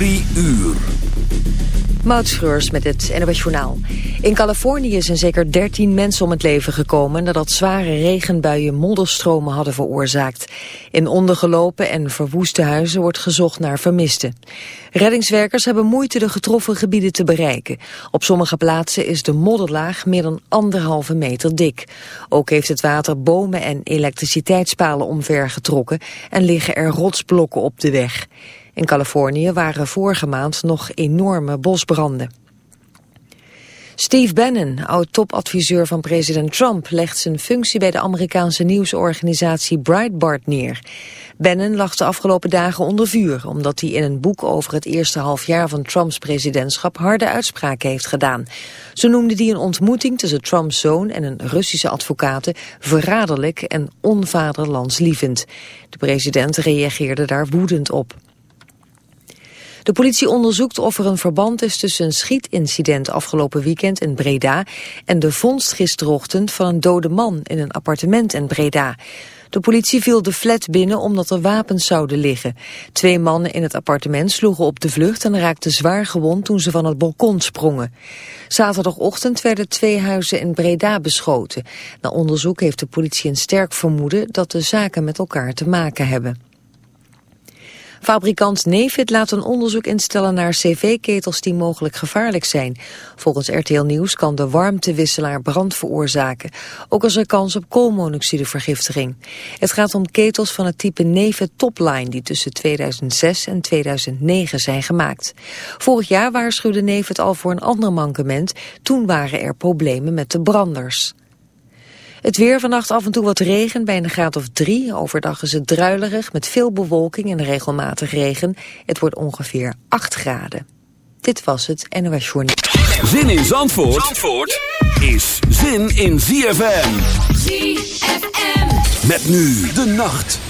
Drie uur. Met het NOS Journaal. In Californië zijn zeker 13 mensen om het leven gekomen... nadat zware regenbuien modderstromen hadden veroorzaakt. In ondergelopen en verwoeste huizen wordt gezocht naar vermisten. Reddingswerkers hebben moeite de getroffen gebieden te bereiken. Op sommige plaatsen is de modderlaag meer dan anderhalve meter dik. Ook heeft het water bomen en elektriciteitspalen omvergetrokken... en liggen er rotsblokken op de weg. In Californië waren vorige maand nog enorme bosbranden. Steve Bannon, oud-topadviseur van president Trump, legt zijn functie bij de Amerikaanse nieuwsorganisatie Breitbart neer. Bannon lag de afgelopen dagen onder vuur, omdat hij in een boek over het eerste halfjaar van Trumps presidentschap harde uitspraken heeft gedaan. Zo noemde hij een ontmoeting tussen Trumps zoon en een Russische advocaat verraderlijk en onvaderlandslievend. De president reageerde daar woedend op. De politie onderzoekt of er een verband is tussen een schietincident afgelopen weekend in Breda en de vondst gisterochtend van een dode man in een appartement in Breda. De politie viel de flat binnen omdat er wapens zouden liggen. Twee mannen in het appartement sloegen op de vlucht en raakten zwaar gewond toen ze van het balkon sprongen. Zaterdagochtend werden twee huizen in Breda beschoten. Na onderzoek heeft de politie een sterk vermoeden dat de zaken met elkaar te maken hebben. Fabrikant Nefit laat een onderzoek instellen naar cv-ketels die mogelijk gevaarlijk zijn. Volgens RTL Nieuws kan de warmtewisselaar brand veroorzaken. Ook is er kans op koolmonoxidevergiftiging. Het gaat om ketels van het type Nefit Topline die tussen 2006 en 2009 zijn gemaakt. Vorig jaar waarschuwde Nefit al voor een ander mankement. Toen waren er problemen met de branders. Het weer vannacht af en toe wat regen bij een graad of drie. Overdag is het druilerig met veel bewolking en regelmatig regen. Het wordt ongeveer 8 graden. Dit was het NOS Journal. Zin in Zandvoort, Zandvoort is zin in ZFM. ZFM. Met nu de nacht.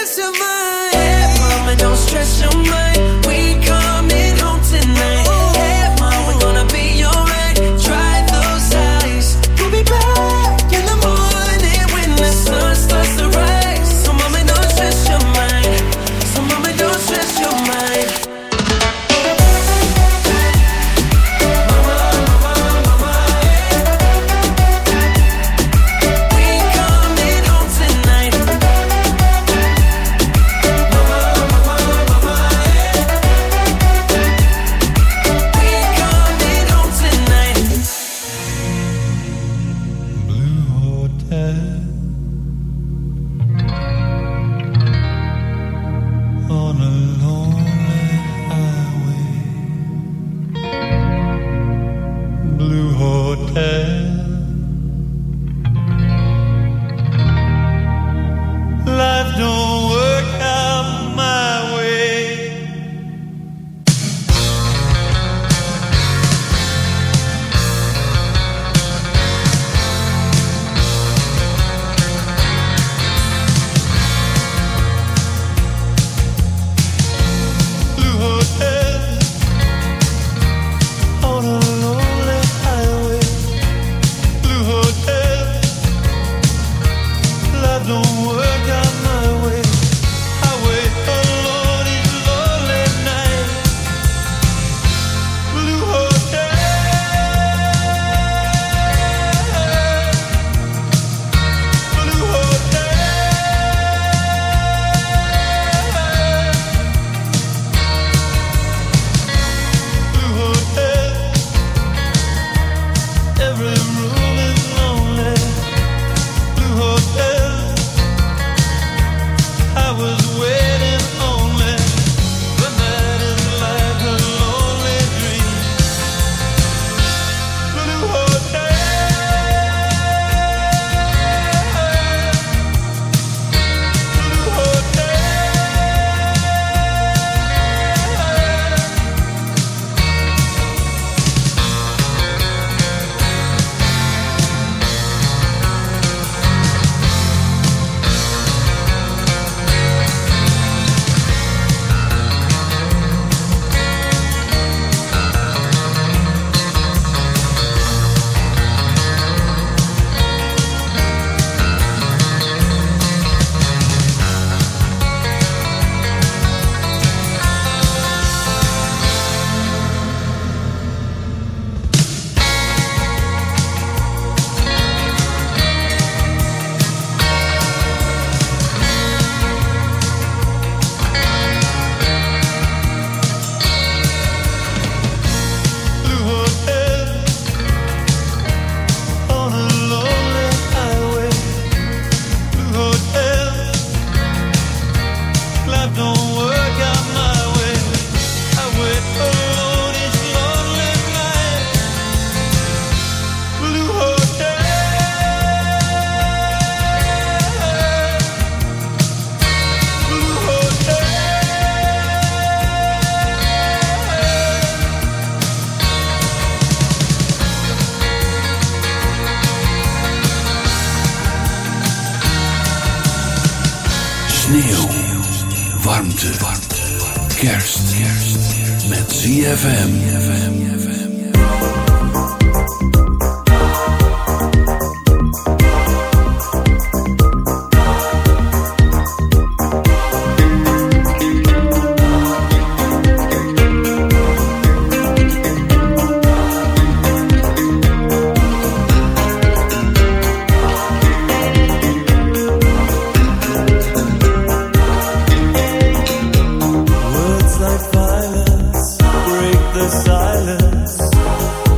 the silence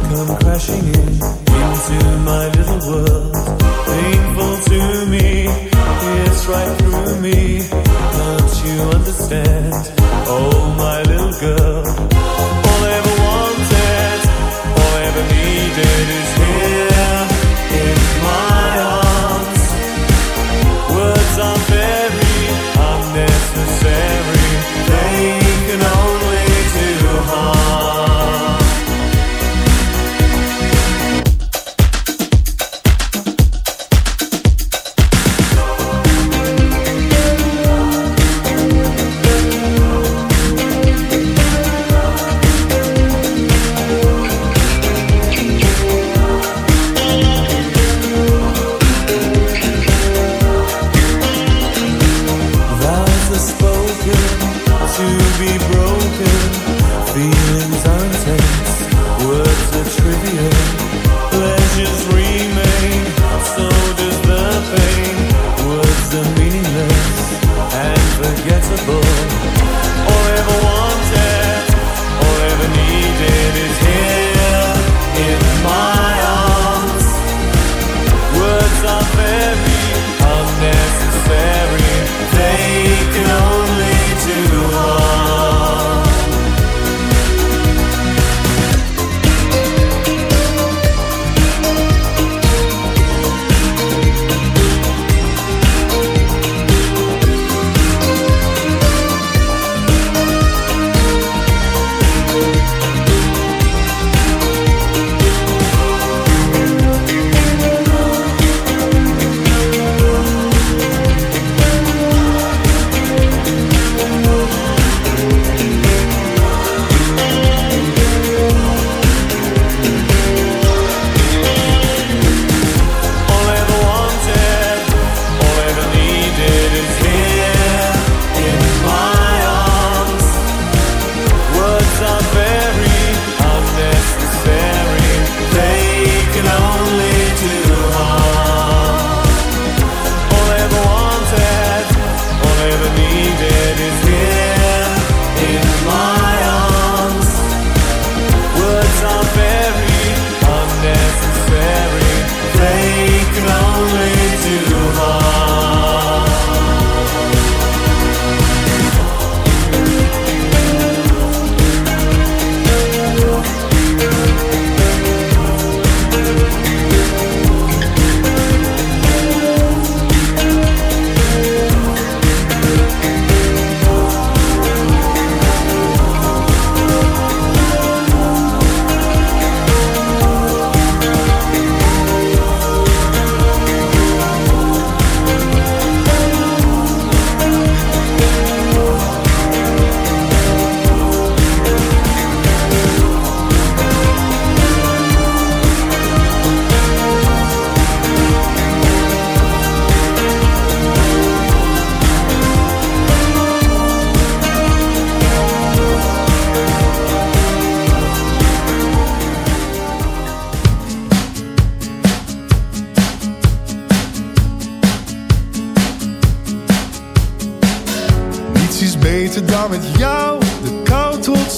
come crashing in into my little world. Painful to me, right through me. Can't you understand?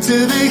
En dan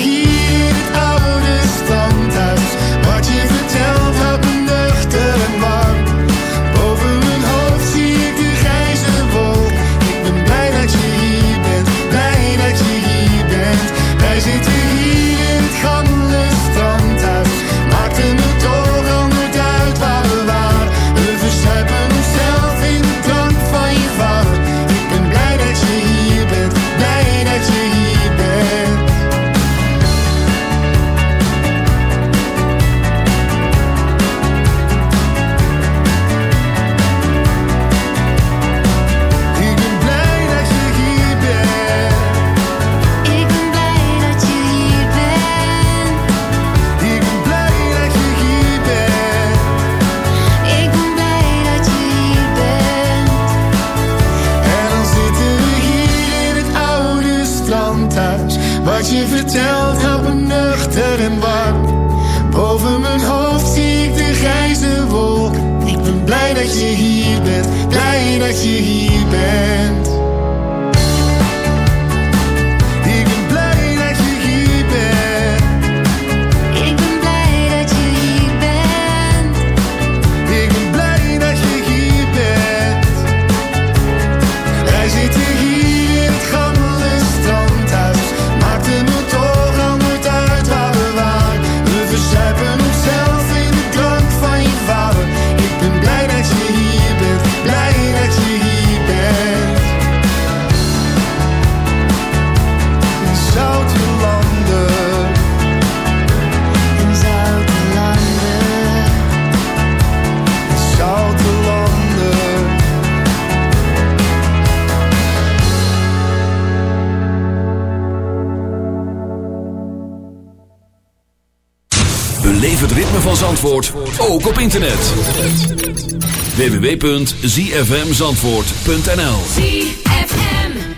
www.zfmzandvoort.nl ZFM.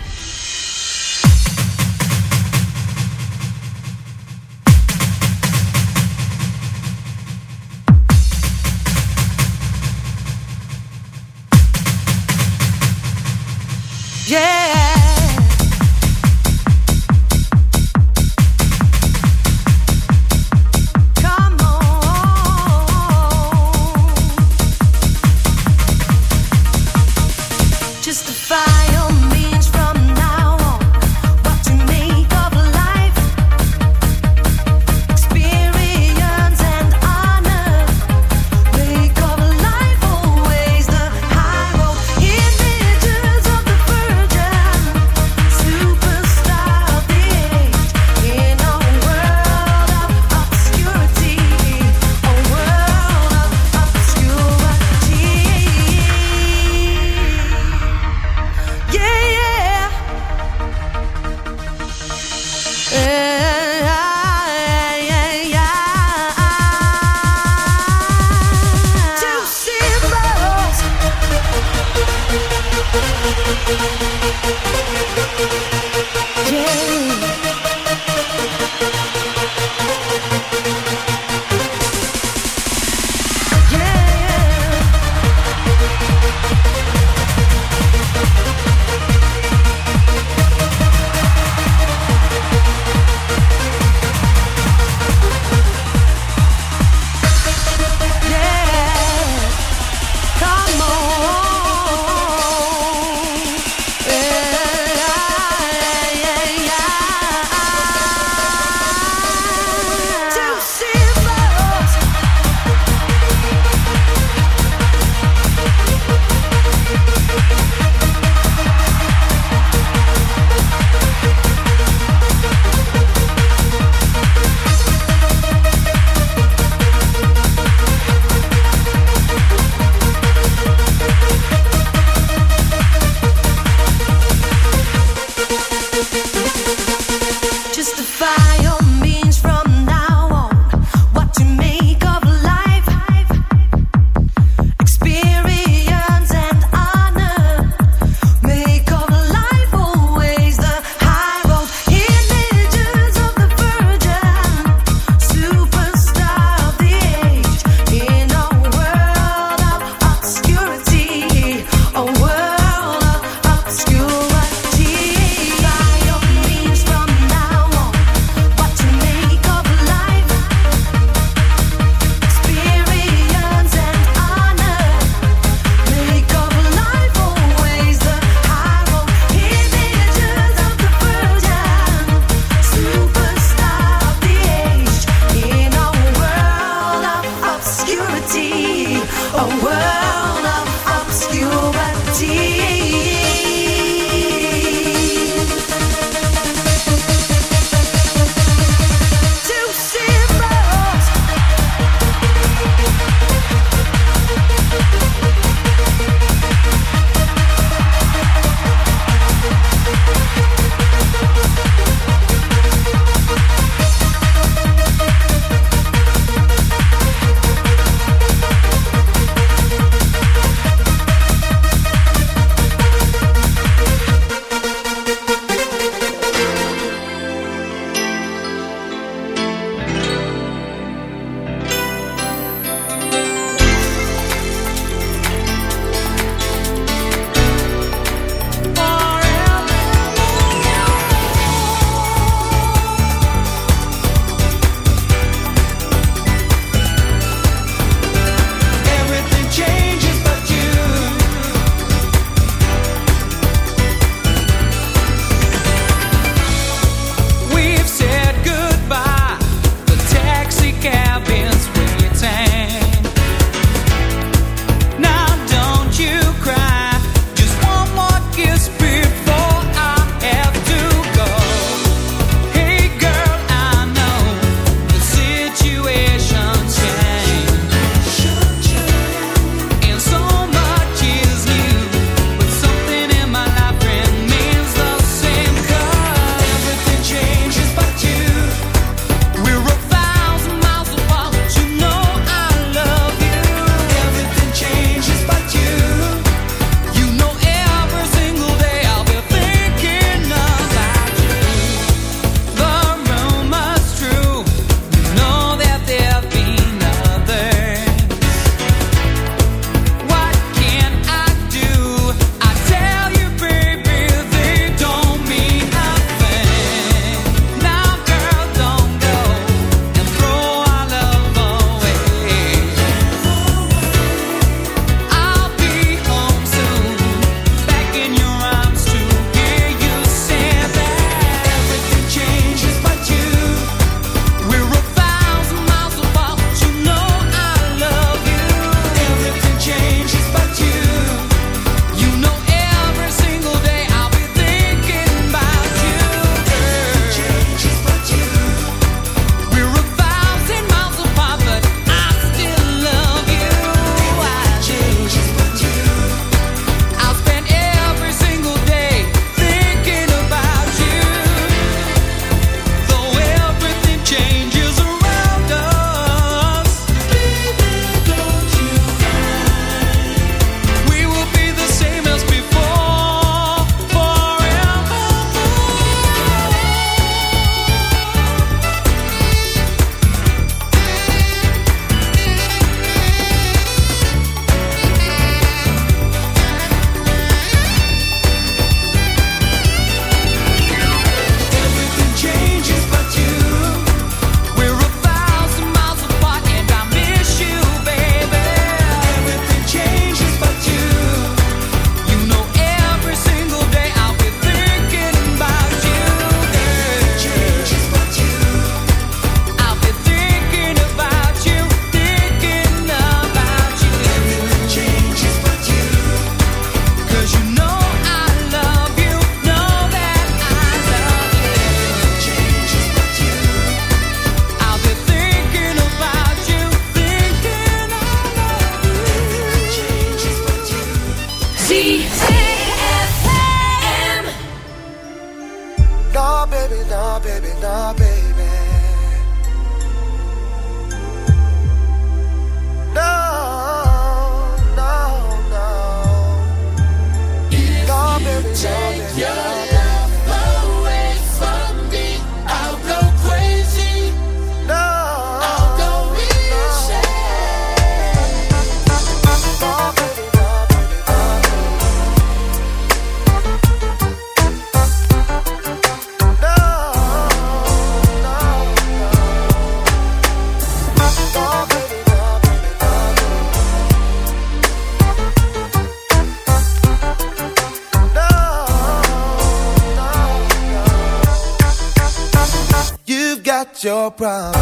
problem.